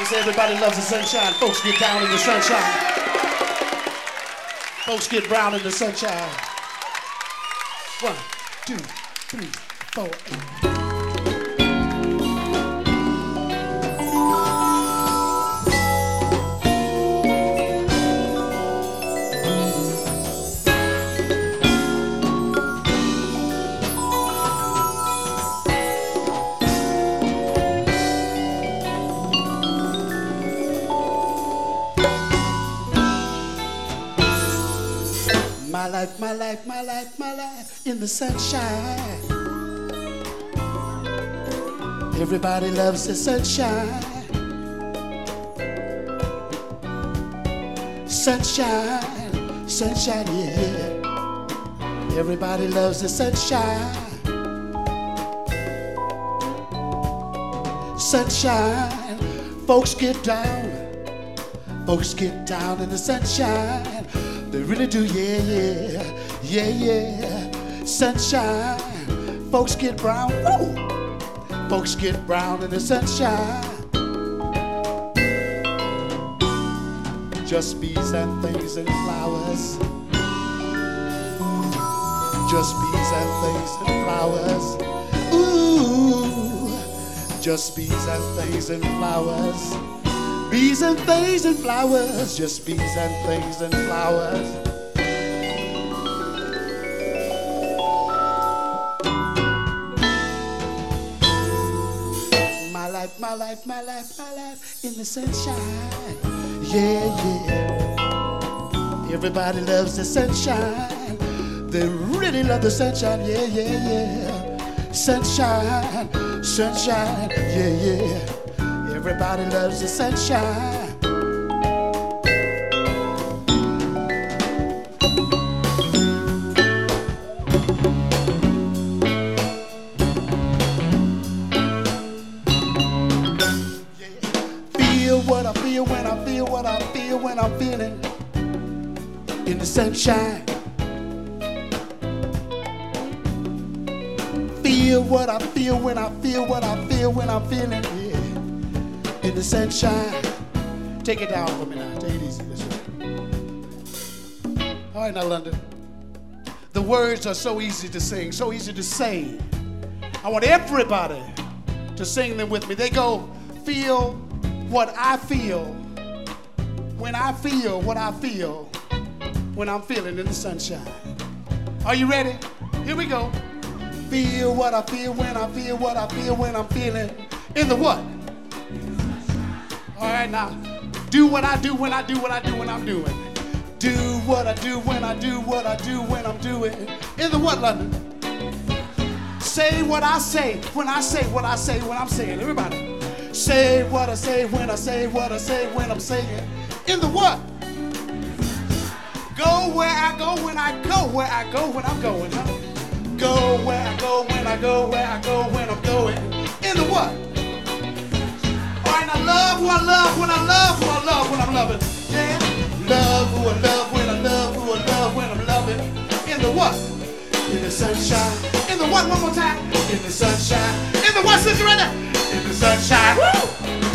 Everybody loves the sunshine. Folks get down in the sunshine. Folks get brown in the sunshine. One, two, three, four. My life, my life, my life, my life in the sunshine. Everybody loves the sunshine. Sunshine, sunshine, yeah. Everybody loves the sunshine. Sunshine, folks get down. Folks get down in the sunshine. They really do, yeah, yeah, yeah, yeah. Sunshine, folks get brown. Woo! Folks get brown in the sunshine. Just bees and things and flowers. Just bees and things and flowers. Ooh, just bees and things and flowers. Bees and things and flowers, just bees and things and flowers. My life, my life, my life, my life in the sunshine. Yeah, yeah. Everybody loves the sunshine. They really love the sunshine. Yeah, yeah, yeah. Sunshine, sunshine. Yeah, yeah. Everybody loves the sunshine. Feel what I feel when I feel what I feel when I'm feeling in the sunshine. Feel what I feel when I feel what I feel when I'm feeling in the sunshine. Take it down for me now. Take it easy way. All right, now, London. The words are so easy to sing, so easy to say. I want everybody to sing them with me. They go, feel what I feel when I feel what I feel when I'm feeling in the sunshine. Are you ready? Here we go. Feel what I feel when I feel what I feel when I'm feeling in the what? Right, now, do what I do when I do what I do when I'm doing. Do what I do when I do what I do when I'm doing. In the what, London? Say what I say when I say what I say when I'm saying. Everybody. Say what I say when I say what I say when I'm saying. In the what? Go where I go when I go where I go when I'm going. Huh? Go where I go when I go where I go when I'm going. In the what? Right, I love who I love when I love who I love when I'm loving. Yeah. Love who I love when I love who I love when I'm loving. In the what? In the sunshine. In the what? One more time. In the sunshine. In the what, sister right there? In the sunshine. Woo!